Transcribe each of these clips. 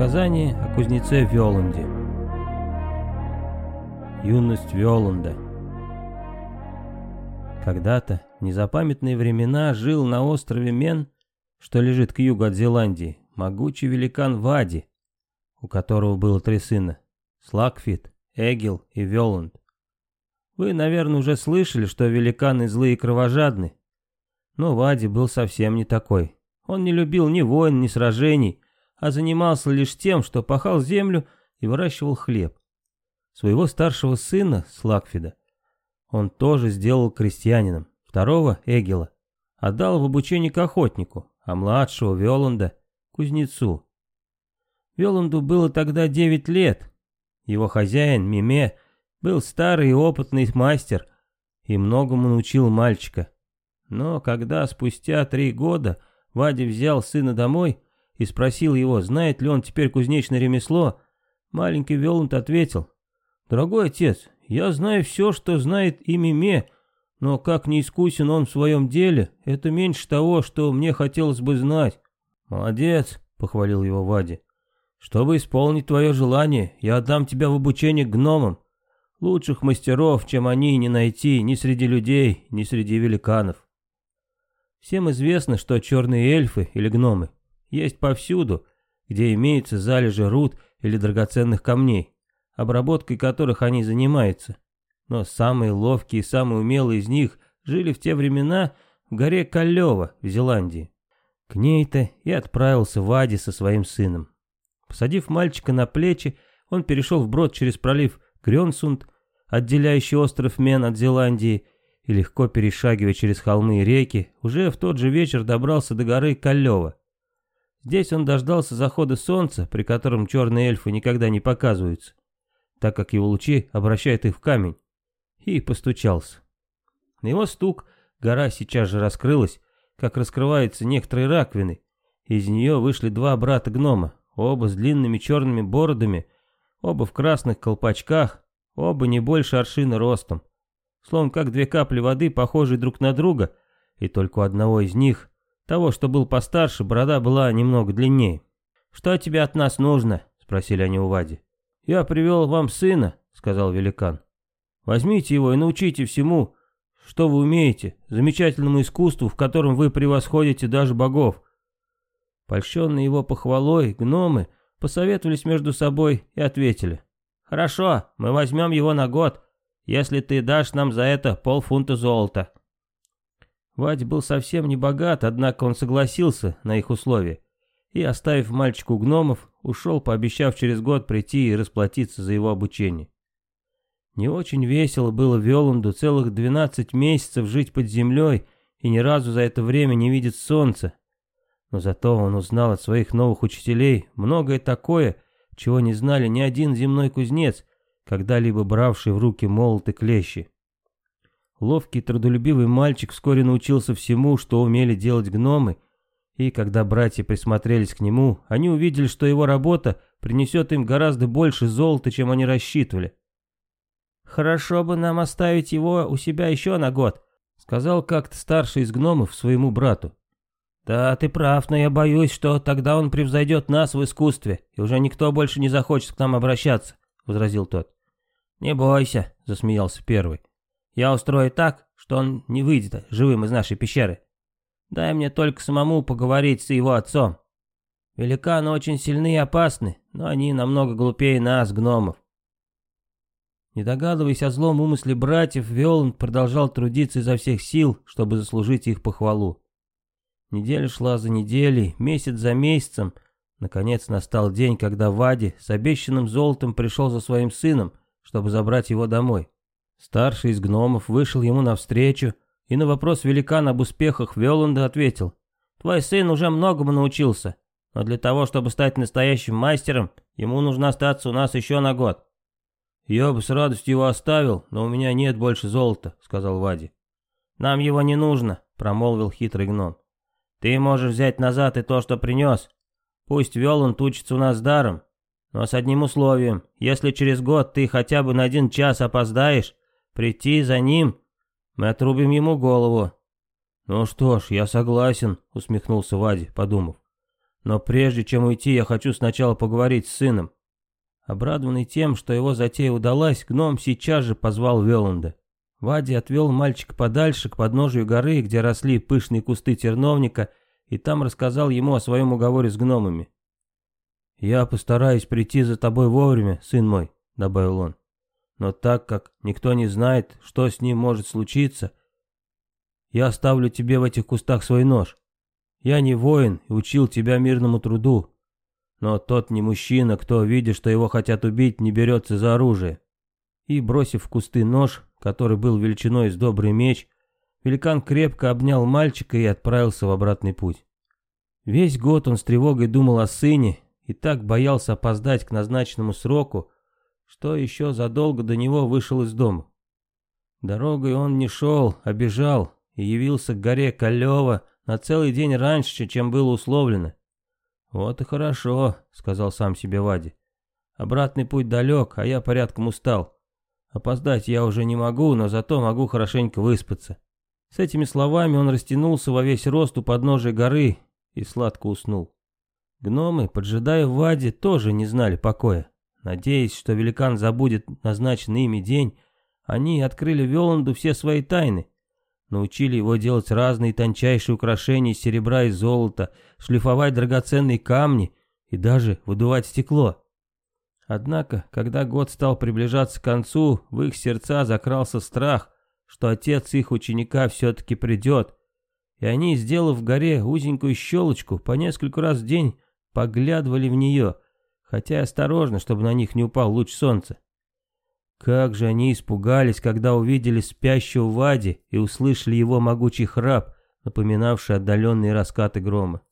Сказание о кузнеце Вёланде. Юность Вёланда. Когда-то, незапамятные времена, жил на острове Мен, что лежит к югу от Зеландии, могучий великан Вади, у которого было три сына – Слакфит, Эгил и Вёланд. Вы, наверное, уже слышали, что великаны злые и кровожадны. Но Вади был совсем не такой. Он не любил ни войн, ни сражений, а занимался лишь тем, что пахал землю и выращивал хлеб. Своего старшего сына, Слакфида, он тоже сделал крестьянином, второго, Эгила, отдал в обучение к охотнику, а младшего, Веланда, кузнецу. Веланду было тогда девять лет. Его хозяин, Миме, был старый и опытный мастер и многому научил мальчика. Но когда спустя три года Вадя взял сына домой, и спросил его, знает ли он теперь кузнечное ремесло, маленький Веланд ответил, «Дорогой отец, я знаю все, что знает и Миме, но как не искусен он в своем деле, это меньше того, что мне хотелось бы знать». «Молодец», — похвалил его Вади. «Чтобы исполнить твое желание, я отдам тебя в обучение гномам. Лучших мастеров, чем они, не найти ни среди людей, ни среди великанов». Всем известно, что черные эльфы или гномы есть повсюду, где имеются залежи руд или драгоценных камней, обработкой которых они занимаются. Но самые ловкие и самые умелые из них жили в те времена в горе Каллева в Зеландии. К ней-то и отправился Вади со своим сыном. Посадив мальчика на плечи, он перешел вброд через пролив Грёнсунд, отделяющий остров Мен от Зеландии, и легко перешагивая через холмы и реки, уже в тот же вечер добрался до горы Каллева. Здесь он дождался захода солнца, при котором черные эльфы никогда не показываются, так как его лучи обращают их в камень, и постучался. На его стук гора сейчас же раскрылась, как раскрываются некоторые раковины. Из нее вышли два брата-гнома, оба с длинными черными бородами, оба в красных колпачках, оба не больше аршина ростом. Словом, как две капли воды, похожие друг на друга, и только у одного из них того, что был постарше, борода была немного длиннее. «Что тебе от нас нужно?» — спросили они у Вади. «Я привел вам сына», — сказал великан. «Возьмите его и научите всему, что вы умеете, замечательному искусству, в котором вы превосходите даже богов». Польщенные его похвалой, гномы посоветовались между собой и ответили. «Хорошо, мы возьмем его на год, если ты дашь нам за это полфунта золота». Вадь был совсем не богат, однако он согласился на их условия и, оставив мальчику гномов, ушел, пообещав через год прийти и расплатиться за его обучение. Не очень весело было Веланду целых 12 месяцев жить под землей и ни разу за это время не видеть солнца. Но зато он узнал от своих новых учителей многое такое, чего не знали ни один земной кузнец, когда-либо бравший в руки молот и клещи. Ловкий, трудолюбивый мальчик вскоре научился всему, что умели делать гномы, и когда братья присмотрелись к нему, они увидели, что его работа принесет им гораздо больше золота, чем они рассчитывали. «Хорошо бы нам оставить его у себя еще на год», — сказал как-то старший из гномов своему брату. «Да, ты прав, но я боюсь, что тогда он превзойдет нас в искусстве, и уже никто больше не захочет к нам обращаться», — возразил тот. «Не бойся», — засмеялся первый. Я устрою так, что он не выйдет живым из нашей пещеры. Дай мне только самому поговорить с его отцом. Великаны очень сильны и опасны, но они намного глупее нас, гномов. Не догадываясь о злом умысле братьев, Виоланд продолжал трудиться изо всех сил, чтобы заслужить их похвалу. Неделя шла за неделей, месяц за месяцем. Наконец настал день, когда Вади с обещанным золотом пришел за своим сыном, чтобы забрать его домой. Старший из гномов вышел ему навстречу и на вопрос великана об успехах Веланда ответил. «Твой сын уже многому научился, но для того, чтобы стать настоящим мастером, ему нужно остаться у нас еще на год». «Я бы с радостью его оставил, но у меня нет больше золота», — сказал Вади. «Нам его не нужно», — промолвил хитрый гном. «Ты можешь взять назад и то, что принес. Пусть Веланд учится у нас даром, но с одним условием. Если через год ты хотя бы на один час опоздаешь, Прийти за ним, мы отрубим ему голову. Ну что ж, я согласен, усмехнулся Вади, подумав. Но прежде чем уйти, я хочу сначала поговорить с сыном». Обрадованный тем, что его затея удалась, гном сейчас же позвал Веланда. Вади отвел мальчика подальше, к подножию горы, где росли пышные кусты терновника, и там рассказал ему о своем уговоре с гномами. «Я постараюсь прийти за тобой вовремя, сын мой», — добавил он. «Но так как никто не знает, что с ним может случиться, я оставлю тебе в этих кустах свой нож. Я не воин и учил тебя мирному труду, но тот не мужчина, кто, видя, что его хотят убить, не берется за оружие. И, бросив в кусты нож, который был величиной с добрый меч, великан крепко обнял мальчика и отправился в обратный путь. Весь год он с тревогой думал о сыне и так боялся опоздать к назначенному сроку, что еще задолго до него вышел из дома. Дорогой он не шел, а бежал и явился к горе Калева на целый день раньше, чем было условлено. «Вот и хорошо», — сказал сам себе Вади. «Обратный путь далек, а я порядком устал. Опоздать я уже не могу, но зато могу хорошенько выспаться». С этими словами он растянулся во весь рост у подножия горы и сладко уснул. Гномы, поджидая Вади, тоже не знали покоя. Надеясь, что великан забудет назначенный ими день, они открыли Веланду все свои тайны Научили его делать разные тончайшие украшения из серебра и золота, шлифовать драгоценные камни и даже выдувать стекло. Однако, когда год стал приближаться к концу, в их сердца закрался страх, что отец их ученика все-таки придет, и они, сделав в горе узенькую щелочку, по несколько раз в день поглядывали в нее, хотя осторожно, чтобы на них не упал луч солнца. Как же они испугались, когда увидели спящего Вади и услышали его могучий храп, напоминавший отдаленные раскаты грома.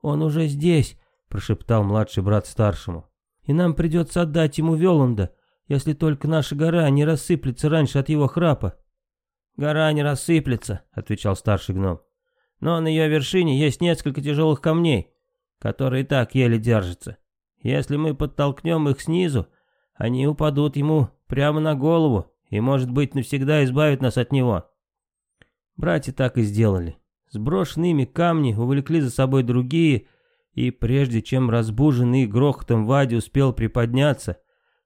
«Он уже здесь», — прошептал младший брат старшему. «И нам придется отдать ему Веланда, если только наша гора не рассыплется раньше от его храпа». «Гора не рассыплется», — отвечал старший гном. «Но на ее вершине есть несколько тяжелых камней, которые так еле держатся. Если мы подтолкнем их снизу, они упадут ему прямо на голову и, может быть, навсегда избавят нас от него. Братья так и сделали. Сброшенными камни увлекли за собой другие, и прежде чем разбуженный грохотом Вади успел приподняться,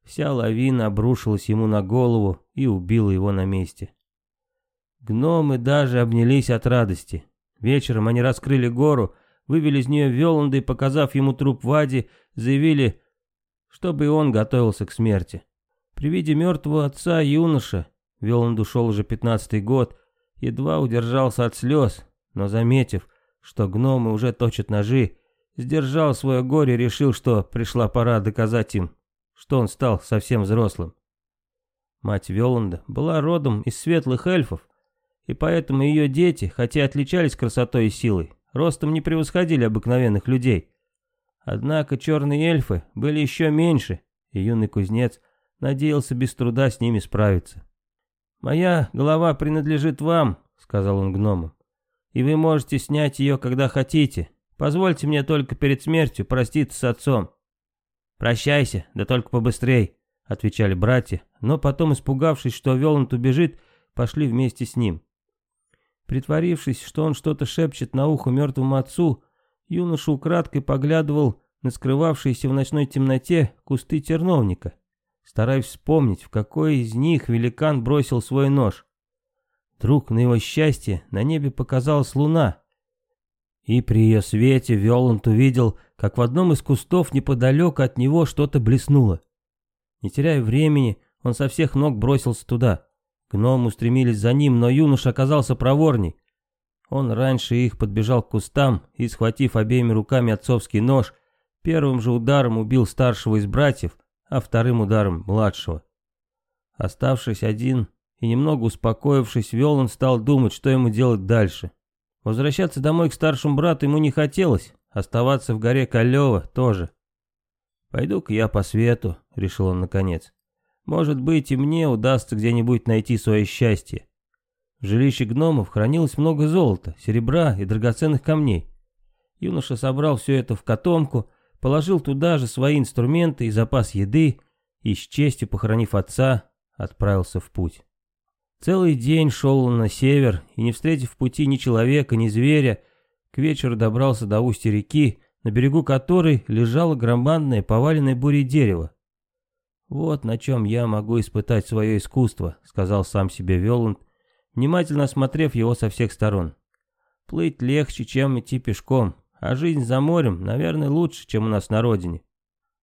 вся лавина обрушилась ему на голову и убила его на месте. Гномы даже обнялись от радости. Вечером они раскрыли гору, вывели из нее Веланда и, показав ему труп Вади, заявили, чтобы и он готовился к смерти. При виде мертвого отца юноша, Веланд ушел уже пятнадцатый год, едва удержался от слез, но заметив, что гномы уже точат ножи, сдержал свое горе и решил, что пришла пора доказать им, что он стал совсем взрослым. Мать Веланда была родом из светлых эльфов, и поэтому ее дети, хотя отличались красотой и силой, ростом не превосходили обыкновенных людей. Однако черные эльфы были еще меньше, и юный кузнец надеялся без труда с ними справиться. «Моя голова принадлежит вам», — сказал он гномам, — «и вы можете снять ее, когда хотите. Позвольте мне только перед смертью проститься с отцом». «Прощайся, да только побыстрей», — отвечали братья, но потом, испугавшись, что Веланд убежит, пошли вместе с ним. Притворившись, что он что-то шепчет на ухо мертвому отцу, Юноша украдкой поглядывал на скрывавшиеся в ночной темноте кусты терновника, стараясь вспомнить, в какой из них великан бросил свой нож. Вдруг, на его счастье, на небе показалась луна, и при ее свете Виоланд увидел, как в одном из кустов неподалеку от него что-то блеснуло. Не теряя времени, он со всех ног бросился туда. Гномы устремились за ним, но юноша оказался проворней. Он раньше их подбежал к кустам и, схватив обеими руками отцовский нож, первым же ударом убил старшего из братьев, а вторым ударом младшего. Оставшись один и немного успокоившись, Велан стал думать, что ему делать дальше. Возвращаться домой к старшему брату ему не хотелось, оставаться в горе Калева тоже. «Пойду-ка я по свету», — решил он наконец. «Может быть, и мне удастся где-нибудь найти свое счастье. В жилище гномов хранилось много золота, серебра и драгоценных камней. Юноша собрал все это в котомку, положил туда же свои инструменты и запас еды и, с честью похоронив отца, отправился в путь. Целый день шел он на север и, не встретив в пути ни человека, ни зверя, к вечеру добрался до устья реки, на берегу которой лежало громадное поваленное бурей дерево. «Вот на чем я могу испытать свое искусство», — сказал сам себе Веланд, внимательно осмотрев его со всех сторон. «Плыть легче, чем идти пешком, а жизнь за морем, наверное, лучше, чем у нас на родине».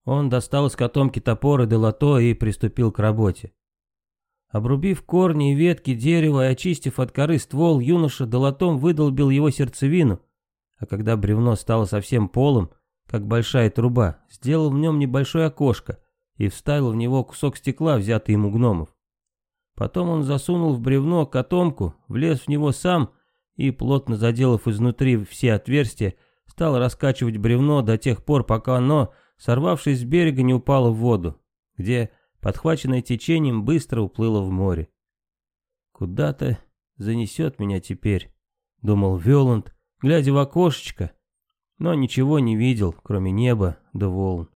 Он достал из котомки топор и долото и приступил к работе. Обрубив корни и ветки дерева и очистив от коры ствол, юноша долотом выдолбил его сердцевину, а когда бревно стало совсем полым, как большая труба, сделал в нем небольшое окошко и вставил в него кусок стекла, взятый ему гномов. Потом он засунул в бревно котомку, влез в него сам и, плотно заделав изнутри все отверстия, стал раскачивать бревно до тех пор, пока оно, сорвавшись с берега, не упало в воду, где подхваченное течением, быстро уплыло в море. «Куда-то занесет меня теперь», — думал Веланд, глядя в окошечко, но ничего не видел, кроме неба да волн.